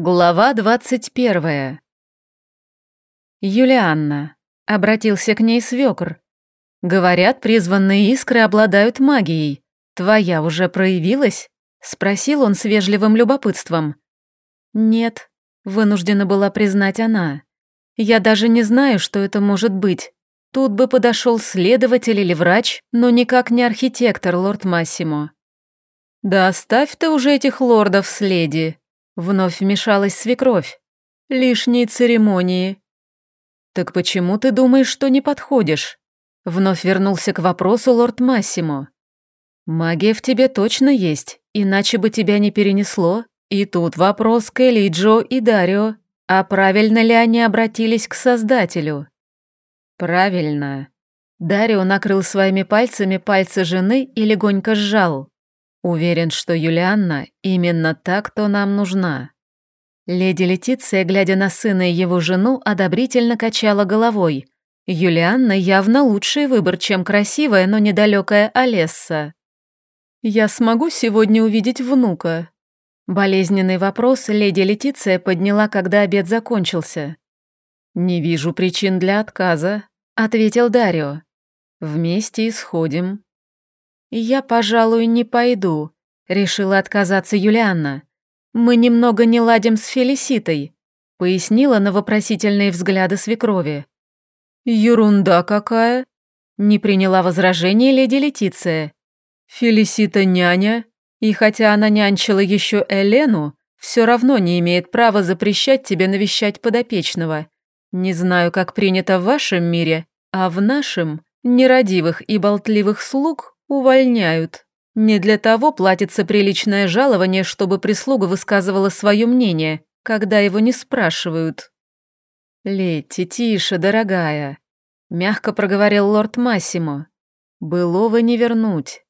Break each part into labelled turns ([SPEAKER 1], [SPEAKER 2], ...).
[SPEAKER 1] Глава двадцать первая. Юлианна. Обратился к ней свекр. Говорят, призванные искры обладают магией. Твоя уже проявилась? Спросил он с вежливым любопытством. Нет, вынуждена была признать она. Я даже не знаю, что это может быть. Тут бы подошел следователь или врач, но никак не архитектор, лорд Массимо. Да оставь ты уже этих лордов с леди, Вновь вмешалась свекровь. Лишние церемонии. Так почему ты думаешь, что не подходишь? Вновь вернулся к вопросу лорд Массимо. Магия в тебе точно есть, иначе бы тебя не перенесло. И тут вопрос к Элиджо и Дарио. А правильно ли они обратились к Создателю? Правильно. Дарио накрыл своими пальцами пальцы жены и легонько сжал. Уверен, что Юлианна именно та, кто нам нужна. Леди Летиция, глядя на сына и его жену, одобрительно качала головой. Юлианна явно лучший выбор, чем красивая, но недалекая Олесса. «Я смогу сегодня увидеть внука?» Болезненный вопрос леди Летиция подняла, когда обед закончился. «Не вижу причин для отказа», — ответил Дарио. «Вместе исходим». «Я, пожалуй, не пойду», — решила отказаться Юлианна. «Мы немного не ладим с Фелиситой», — пояснила на вопросительные взгляды свекрови. «Ерунда какая!» — не приняла возражение леди Летиция. «Фелисита няня, и хотя она нянчила еще Элену, все равно не имеет права запрещать тебе навещать подопечного. Не знаю, как принято в вашем мире, а в нашем нерадивых и болтливых слуг Увольняют. Не для того платится приличное жалование, чтобы прислуга высказывала свое мнение, когда его не спрашивают. «Летти, тише, дорогая», — мягко проговорил лорд Массимо. «Былого не вернуть».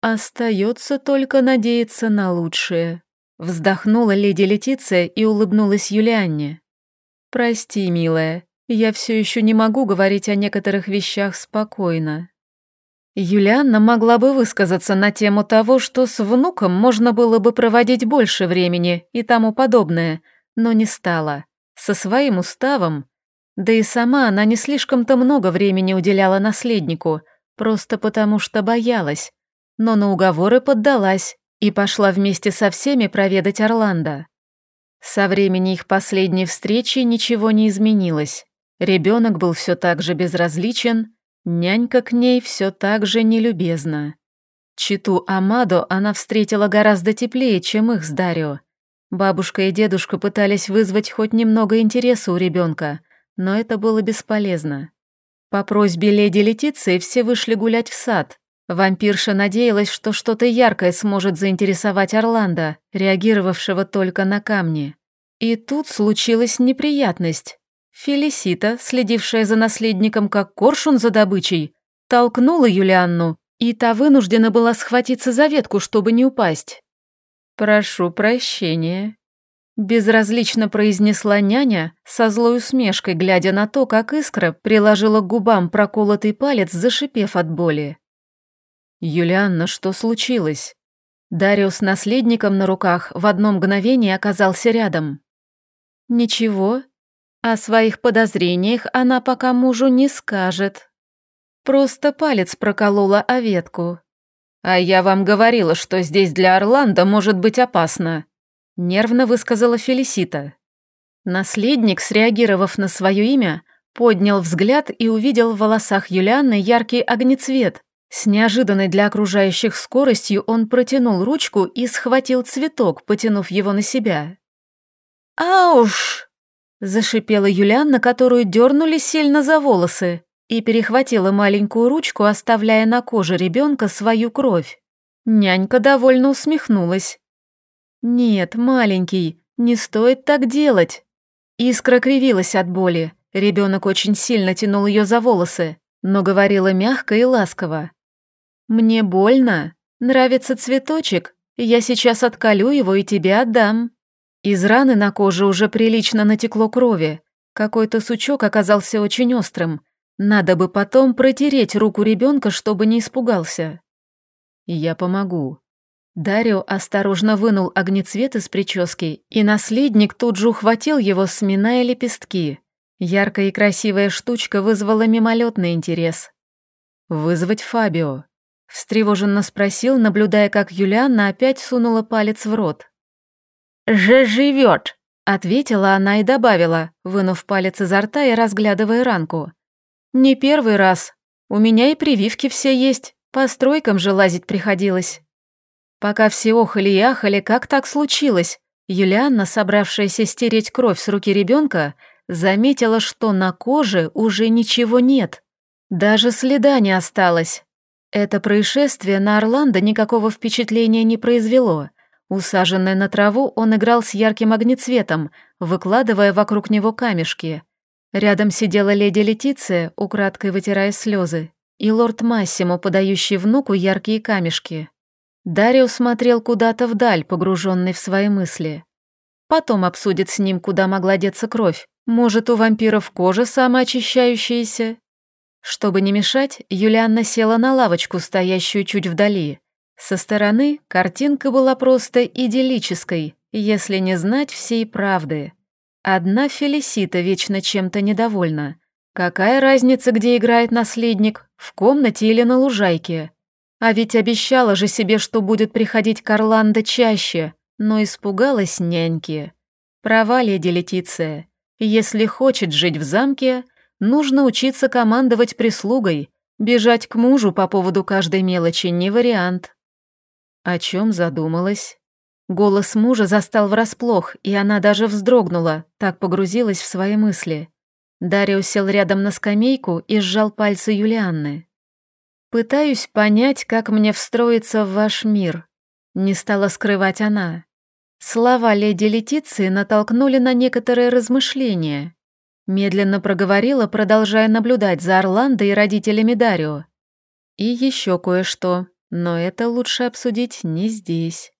[SPEAKER 1] «Остается только надеяться на лучшее», — вздохнула леди Летиция и улыбнулась Юлианне. «Прости, милая, я все еще не могу говорить о некоторых вещах спокойно». Юлианна могла бы высказаться на тему того, что с внуком можно было бы проводить больше времени и тому подобное, но не стала. Со своим уставом. Да и сама она не слишком-то много времени уделяла наследнику, просто потому что боялась. Но на уговоры поддалась и пошла вместе со всеми проведать Орландо. Со времени их последней встречи ничего не изменилось. Ребенок был все так же безразличен, Нянька к ней все так же нелюбезна. Читу Амадо она встретила гораздо теплее, чем их с Дарио. Бабушка и дедушка пытались вызвать хоть немного интереса у ребенка, но это было бесполезно. По просьбе леди Летиции все вышли гулять в сад. Вампирша надеялась, что что-то яркое сможет заинтересовать Орландо, реагировавшего только на камни. И тут случилась неприятность. Фелисита, следившая за наследником как коршун за добычей, толкнула Юлианну, и та вынуждена была схватиться за ветку, чтобы не упасть. «Прошу прощения», — безразлично произнесла няня со злой усмешкой, глядя на то, как искра приложила к губам проколотый палец, зашипев от боли. «Юлианна, что случилось?» Дарио с наследником на руках в одно мгновение оказался рядом. «Ничего», о своих подозрениях она пока мужу не скажет. Просто палец проколола о ветку. «А я вам говорила, что здесь для Орландо может быть опасно», — нервно высказала Фелисита. Наследник, среагировав на свое имя, поднял взгляд и увидел в волосах Юлианны яркий огнецвет. С неожиданной для окружающих скоростью он протянул ручку и схватил цветок, потянув его на себя. «Ауш!» Зашипела Юлианна, которую дернули сильно за волосы, и перехватила маленькую ручку, оставляя на коже ребенка свою кровь. Нянька довольно усмехнулась. «Нет, маленький, не стоит так делать». Искра кривилась от боли. Ребенок очень сильно тянул ее за волосы, но говорила мягко и ласково. «Мне больно. Нравится цветочек. Я сейчас отколю его и тебе отдам». Из раны на коже уже прилично натекло крови. Какой-то сучок оказался очень острым. Надо бы потом протереть руку ребенка, чтобы не испугался. «Я помогу». Дарио осторожно вынул огнецвет из прически, и наследник тут же ухватил его, сминая лепестки. Яркая и красивая штучка вызвала мимолетный интерес. «Вызвать Фабио», — встревоженно спросил, наблюдая, как Юлианна опять сунула палец в рот. «Же живет», — ответила она и добавила, вынув палец изо рта и разглядывая ранку. «Не первый раз. У меня и прививки все есть, по стройкам же лазить приходилось». Пока все охали и ахали, как так случилось, Юлианна, собравшаяся стереть кровь с руки ребенка, заметила, что на коже уже ничего нет. Даже следа не осталось. Это происшествие на Орландо никакого впечатления не произвело. Усаженный на траву, он играл с ярким огнецветом, выкладывая вокруг него камешки. Рядом сидела леди Летиция, украдкой вытирая слезы, и лорд Массимо, подающий внуку яркие камешки. Дарио смотрел куда-то вдаль, погруженный в свои мысли. Потом обсудит с ним, куда могла деться кровь. Может, у вампиров кожа самоочищающаяся? Чтобы не мешать, Юлианна села на лавочку, стоящую чуть вдали. Со стороны картинка была просто идиллической, если не знать всей правды. Одна Фелисита вечно чем-то недовольна. Какая разница, где играет наследник, в комнате или на лужайке? А ведь обещала же себе, что будет приходить к чаще, но испугалась няньки. Права леди Летиция. Если хочет жить в замке, нужно учиться командовать прислугой. Бежать к мужу по поводу каждой мелочи не вариант. О чем задумалась? Голос мужа застал врасплох, и она даже вздрогнула, так погрузилась в свои мысли. Дарио сел рядом на скамейку и сжал пальцы Юлианны. Пытаюсь понять, как мне встроиться в ваш мир. Не стала скрывать она. Слова леди Летиции натолкнули на некоторые размышления. Медленно проговорила, продолжая наблюдать за Орландо и родителями Дарио. И еще кое-что, но это лучше обсудить не здесь.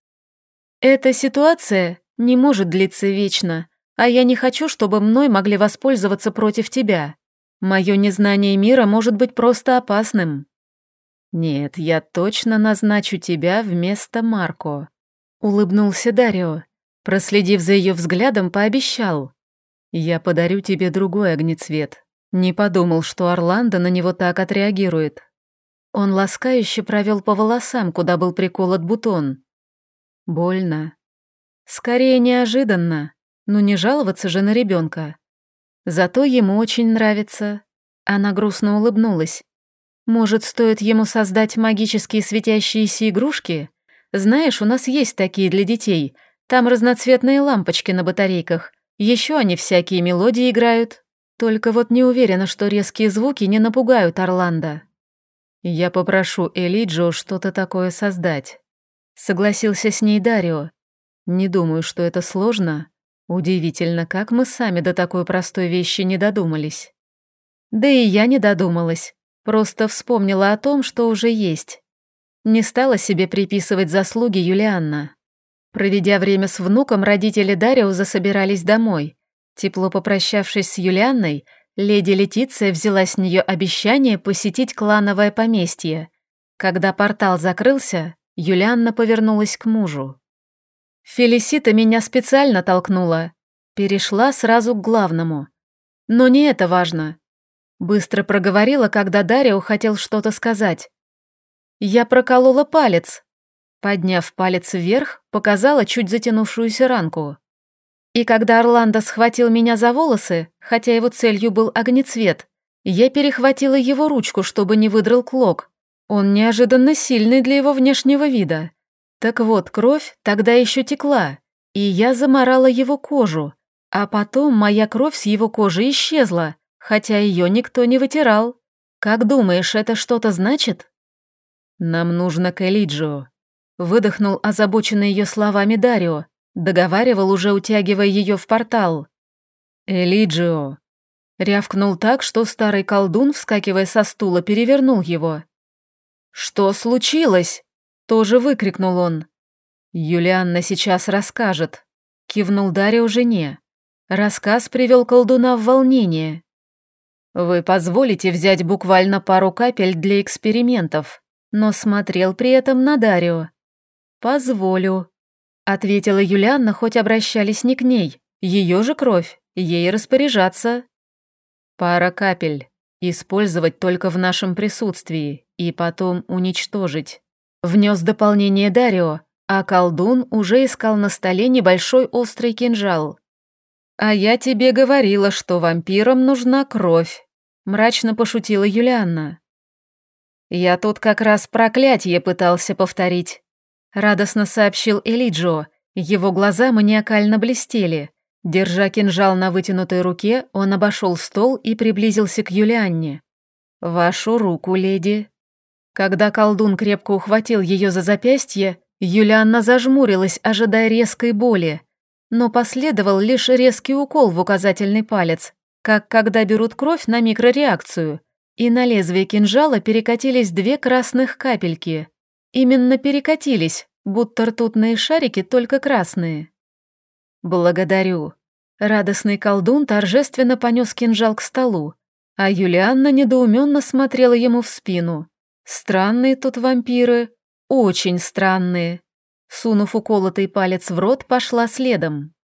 [SPEAKER 1] Эта ситуация не может длиться вечно, а я не хочу, чтобы мной могли воспользоваться против тебя. Мое незнание мира может быть просто опасным. «Нет, я точно назначу тебя вместо Марко», — улыбнулся Дарио. Проследив за ее взглядом, пообещал. «Я подарю тебе другой огнецвет». Не подумал, что Орландо на него так отреагирует. Он ласкающе провел по волосам, куда был приколот бутон. Больно. Скорее неожиданно, но не жаловаться же на ребенка. Зато ему очень нравится. Она грустно улыбнулась. Может, стоит ему создать магические светящиеся игрушки? Знаешь, у нас есть такие для детей. Там разноцветные лампочки на батарейках. Еще они всякие мелодии играют. Только вот не уверена, что резкие звуки не напугают Орландо. Я попрошу Элиджо что-то такое создать. Согласился с ней Дарио. Не думаю, что это сложно. Удивительно, как мы сами до такой простой вещи не додумались. Да и я не додумалась. Просто вспомнила о том, что уже есть. Не стала себе приписывать заслуги Юлианна. Проведя время с внуком, родители Дариуза собирались домой. Тепло попрощавшись с Юлианной, леди Летиция взяла с нее обещание посетить клановое поместье. Когда портал закрылся, Юлианна повернулась к мужу. «Фелисита меня специально толкнула. Перешла сразу к главному. Но не это важно. Быстро проговорила, когда Дарио хотел что-то сказать. Я проколола палец. Подняв палец вверх, показала чуть затянувшуюся ранку. И когда Орландо схватил меня за волосы, хотя его целью был огнецвет, я перехватила его ручку, чтобы не выдрал клок. Он неожиданно сильный для его внешнего вида. Так вот, кровь тогда еще текла, и я заморала его кожу, а потом моя кровь с его кожи исчезла, хотя ее никто не вытирал. Как думаешь, это что-то значит? Нам нужно к Элиджио. Выдохнул озабоченный ее словами Дарио, договаривал, уже утягивая ее в портал. Элиджио. Рявкнул так, что старый колдун, вскакивая со стула, перевернул его. «Что случилось?» — тоже выкрикнул он. «Юлианна сейчас расскажет», — кивнул Дарио жене. Рассказ привел колдуна в волнение. Вы позволите взять буквально пару капель для экспериментов, но смотрел при этом на Дарио. «Позволю», — ответила Юлианна, хоть обращались не к ней. Ее же кровь, ей распоряжаться. «Пара капель. Использовать только в нашем присутствии и потом уничтожить». Внес дополнение Дарио, а колдун уже искал на столе небольшой острый кинжал. «А я тебе говорила, что вампирам нужна кровь», — мрачно пошутила Юлианна. «Я тут как раз проклятие пытался повторить», — радостно сообщил Элиджо. Его глаза маниакально блестели. Держа кинжал на вытянутой руке, он обошел стол и приблизился к Юлианне. «Вашу руку, леди». Когда колдун крепко ухватил ее за запястье, Юлианна зажмурилась, ожидая резкой боли но последовал лишь резкий укол в указательный палец, как когда берут кровь на микрореакцию, и на лезвие кинжала перекатились две красных капельки. Именно перекатились, будто ртутные шарики, только красные. «Благодарю». Радостный колдун торжественно понес кинжал к столу, а Юлианна недоуменно смотрела ему в спину. Странные тут вампиры, очень странные. Сунув уколотый палец в рот, пошла следом.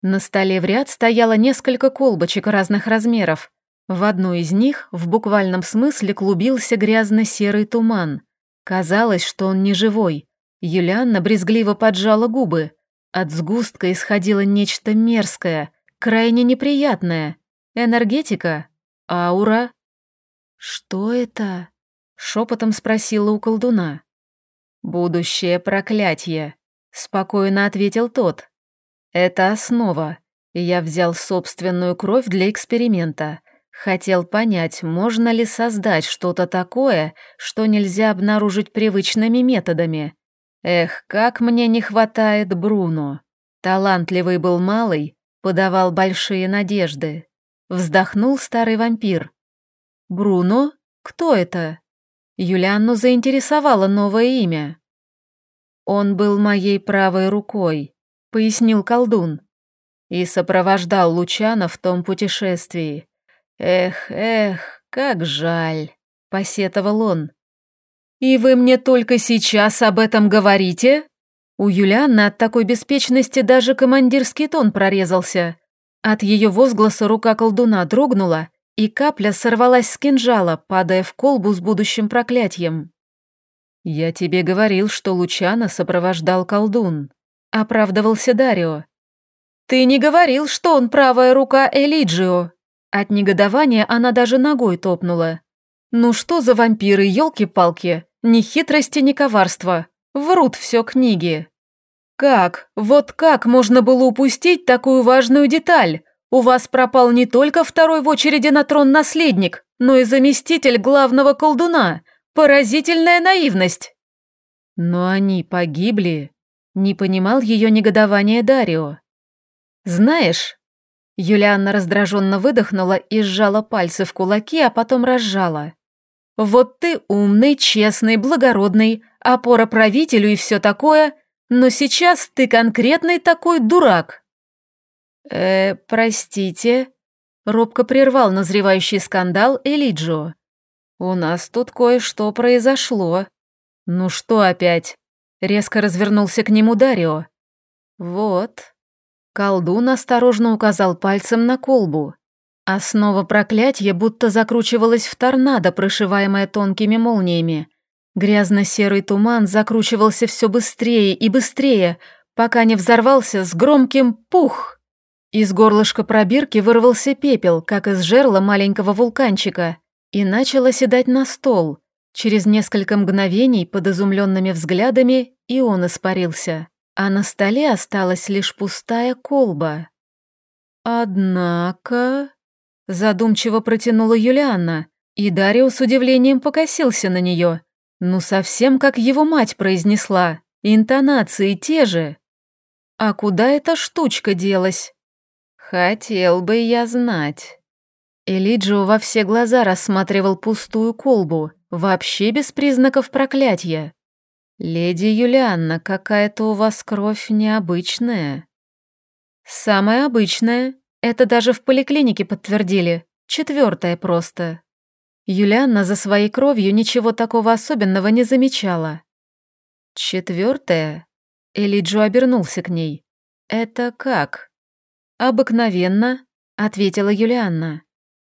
[SPEAKER 1] На столе в ряд стояло несколько колбочек разных размеров. В одной из них в буквальном смысле клубился грязно-серый туман. Казалось, что он не живой. Юлианна брезгливо поджала губы. От сгустка исходило нечто мерзкое, крайне неприятное. Энергетика? Аура? «Что это?» — шепотом спросила у колдуна. «Будущее проклятие», — спокойно ответил тот. «Это основа. Я взял собственную кровь для эксперимента. Хотел понять, можно ли создать что-то такое, что нельзя обнаружить привычными методами. Эх, как мне не хватает Бруно. Талантливый был малый, подавал большие надежды. Вздохнул старый вампир. «Бруно? Кто это?» Юлианну заинтересовало новое имя. «Он был моей правой рукой», — пояснил колдун, «и сопровождал Лучана в том путешествии. Эх, эх, как жаль», — посетовал он. «И вы мне только сейчас об этом говорите?» У Юлианны от такой беспечности даже командирский тон прорезался. От ее возгласа рука колдуна дрогнула, и капля сорвалась с кинжала, падая в колбу с будущим проклятием. «Я тебе говорил, что Лучана сопровождал колдун», — оправдывался Дарио. «Ты не говорил, что он правая рука Элиджио?» От негодования она даже ногой топнула. «Ну что за вампиры, елки-палки? Ни хитрости, ни коварства. Врут все книги». «Как? Вот как можно было упустить такую важную деталь? У вас пропал не только второй в очереди на трон наследник, но и заместитель главного колдуна. Поразительная наивность!» «Но они погибли», — не понимал ее негодование Дарио. «Знаешь...» Юлианна раздраженно выдохнула и сжала пальцы в кулаки, а потом разжала. «Вот ты умный, честный, благородный, опора правителю и все такое, но сейчас ты конкретный такой дурак». «Э, простите», — робко прервал назревающий скандал Элиджо. «У нас тут кое-что произошло». «Ну что опять?» Резко развернулся к нему Дарио. «Вот». Колдун осторожно указал пальцем на колбу. Основа проклятия будто закручивалась в торнадо, прошиваемое тонкими молниями. Грязно-серый туман закручивался все быстрее и быстрее, пока не взорвался с громким «пух». Из горлышка пробирки вырвался пепел, как из жерла маленького вулканчика, и начал оседать на стол. Через несколько мгновений под изумленными взглядами и он испарился, а на столе осталась лишь пустая колба. «Однако...» — задумчиво протянула Юлианна, и Дарио с удивлением покосился на нее. Ну, совсем как его мать произнесла, интонации те же. А куда эта штучка делась? Хотел бы я знать. Элиджио во все глаза рассматривал пустую колбу, вообще без признаков проклятия. «Леди Юлианна, какая-то у вас кровь необычная». «Самая обычная. Это даже в поликлинике подтвердили. Четвертая просто». Юлианна за своей кровью ничего такого особенного не замечала. «Четвертая? Элиджо обернулся к ней. «Это как?» «Обыкновенно», — ответила Юлианна.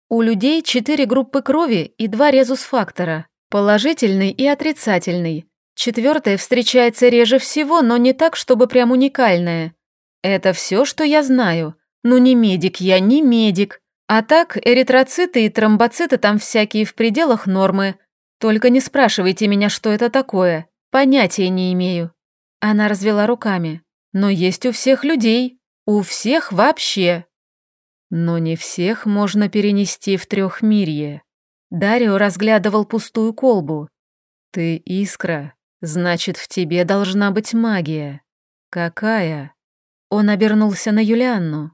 [SPEAKER 1] «У людей четыре группы крови и два резус-фактора, положительный и отрицательный. Четвертое встречается реже всего, но не так, чтобы прям уникальное. Это все, что я знаю. Ну не медик я, не медик. А так, эритроциты и тромбоциты там всякие в пределах нормы. Только не спрашивайте меня, что это такое. Понятия не имею. Она развела руками. Но есть у всех людей. У всех вообще. Но не всех можно перенести в трехмирье. Дарио разглядывал пустую колбу. Ты искра, значит, в тебе должна быть магия. Какая? Он обернулся на Юлианну.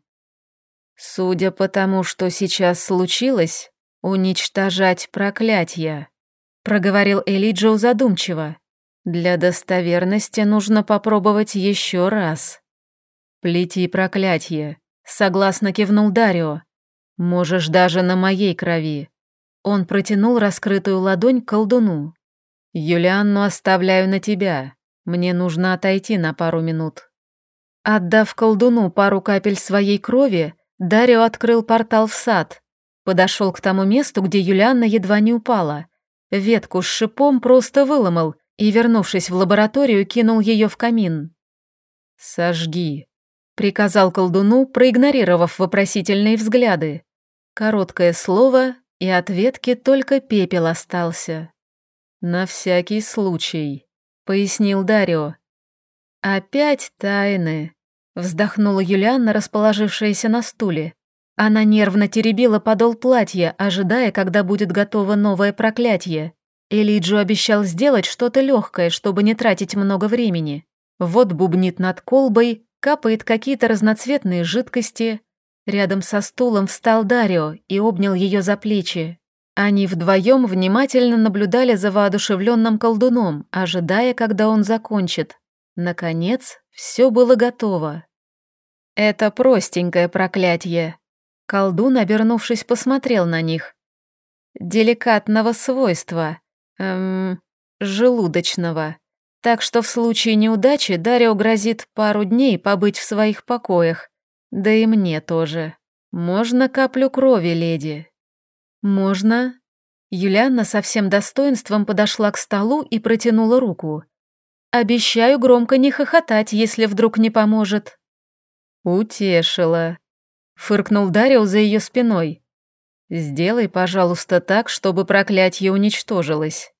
[SPEAKER 1] Судя по тому, что сейчас случилось, уничтожать проклятья, проговорил Элиджоу задумчиво. Для достоверности нужно попробовать еще раз. Плети проклятие, согласно кивнул Дарио. Можешь даже на моей крови. Он протянул раскрытую ладонь к колдуну. Юлианну оставляю на тебя. Мне нужно отойти на пару минут. Отдав колдуну пару капель своей крови, Дарио открыл портал в сад. Подошел к тому месту, где Юлианна едва не упала. Ветку с шипом просто выломал и, вернувшись в лабораторию, кинул ее в камин. «Сожги», — приказал колдуну, проигнорировав вопросительные взгляды. Короткое слово, и от ветки только пепел остался. «На всякий случай», — пояснил Дарио. «Опять тайны», — вздохнула Юлианна, расположившаяся на стуле. Она нервно теребила подол платья, ожидая, когда будет готово новое проклятие. Элиджу обещал сделать что-то легкое, чтобы не тратить много времени. Вот бубнит над колбой, капает какие-то разноцветные жидкости. Рядом со стулом встал Дарио и обнял ее за плечи. Они вдвоем внимательно наблюдали за воодушевленным колдуном, ожидая, когда он закончит. Наконец, все было готово. Это простенькое проклятие. Колдун, обернувшись, посмотрел на них. Деликатного свойства эм, желудочного. Так что в случае неудачи Дарио грозит пару дней побыть в своих покоях. Да и мне тоже. Можно каплю крови, леди? Можно. Юлианна со всем достоинством подошла к столу и протянула руку. Обещаю громко не хохотать, если вдруг не поможет. Утешила. Фыркнул Дарио за ее спиной. Сделай, пожалуйста, так, чтобы проклятие уничтожилось.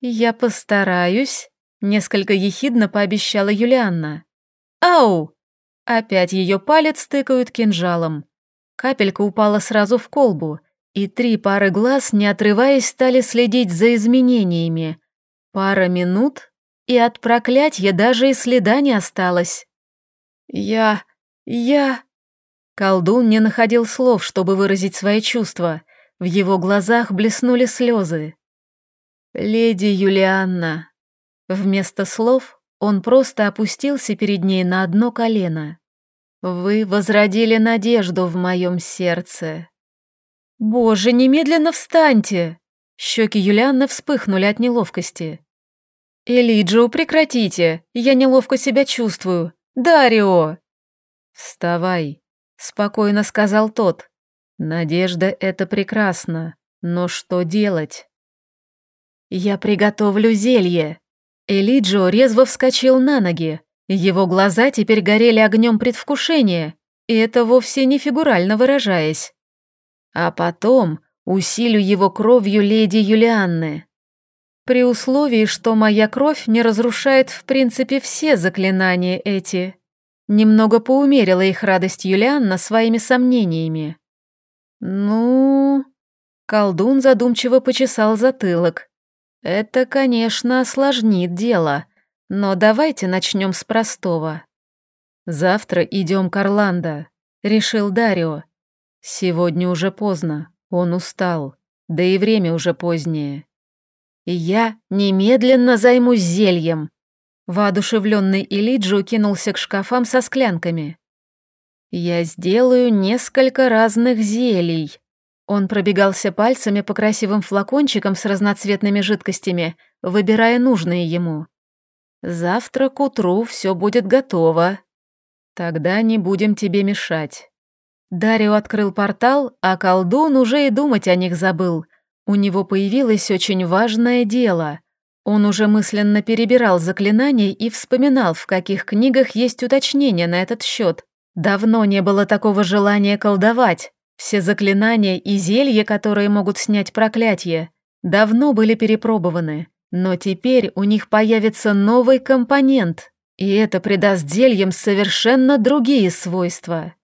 [SPEAKER 1] Я постараюсь, несколько ехидно пообещала Юлианна. Ау! Опять ее палец тыкают кинжалом. Капелька упала сразу в колбу, и три пары глаз, не отрываясь, стали следить за изменениями. Пара минут, и от проклятия даже и следа не осталось. «Я... я...» Колдун не находил слов, чтобы выразить свои чувства. В его глазах блеснули слезы. «Леди Юлианна». Вместо слов он просто опустился перед ней на одно колено. «Вы возродили надежду в моем сердце». «Боже, немедленно встаньте!» Щеки Юлианны вспыхнули от неловкости. «Элиджио, прекратите! Я неловко себя чувствую! Дарио!» «Вставай!» Спокойно сказал тот. Надежда — это прекрасно, но что делать? Я приготовлю зелье. Элиджо резво вскочил на ноги. Его глаза теперь горели огнем предвкушения, и это вовсе не фигурально выражаясь. А потом усилю его кровью леди Юлианны. При условии, что моя кровь не разрушает в принципе все заклинания эти. Немного поумерила их радость Юлианна своими сомнениями. «Ну...» Колдун задумчиво почесал затылок. «Это, конечно, осложнит дело, но давайте начнем с простого. Завтра идем к Орландо», — решил Дарио. «Сегодня уже поздно, он устал, да и время уже позднее. Я немедленно займусь зельем», Воодушевленный Илиджо кинулся к шкафам со склянками. «Я сделаю несколько разных зелий». Он пробегался пальцами по красивым флакончикам с разноцветными жидкостями, выбирая нужные ему. Завтра к утру все будет готово. Тогда не будем тебе мешать. Дарио открыл портал, а колдун уже и думать о них забыл. У него появилось очень важное дело. Он уже мысленно перебирал заклинания и вспоминал, в каких книгах есть уточнения на этот счет. Давно не было такого желания колдовать. Все заклинания и зелья, которые могут снять проклятие, давно были перепробованы. Но теперь у них появится новый компонент, и это придаст зельям совершенно другие свойства.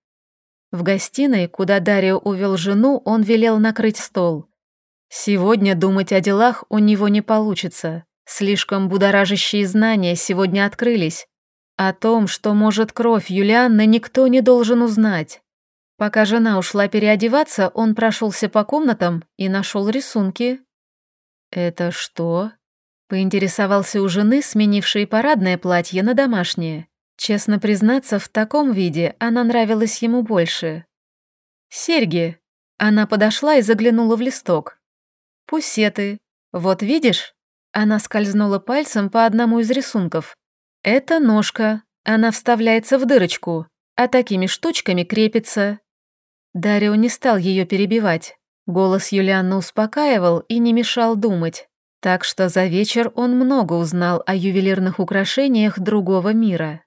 [SPEAKER 1] В гостиной, куда Дарио увел жену, он велел накрыть стол. Сегодня думать о делах у него не получится. Слишком будоражащие знания сегодня открылись. О том, что может кровь Юлианны, никто не должен узнать. Пока жена ушла переодеваться, он прошелся по комнатам и нашел рисунки. «Это что?» — поинтересовался у жены, сменившей парадное платье на домашнее. Честно признаться, в таком виде она нравилась ему больше. «Серьги». Она подошла и заглянула в листок. «Пусеты. Вот видишь?» Она скользнула пальцем по одному из рисунков. «Это ножка. Она вставляется в дырочку, а такими штучками крепится». Дарио не стал ее перебивать. Голос Юлианны успокаивал и не мешал думать. Так что за вечер он много узнал о ювелирных украшениях другого мира.